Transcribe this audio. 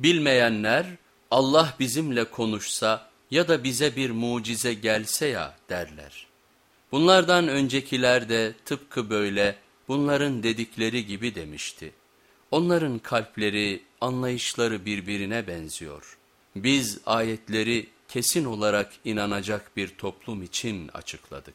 Bilmeyenler Allah bizimle konuşsa ya da bize bir mucize gelse ya derler. Bunlardan öncekiler de tıpkı böyle bunların dedikleri gibi demişti. Onların kalpleri, anlayışları birbirine benziyor. Biz ayetleri kesin olarak inanacak bir toplum için açıkladık.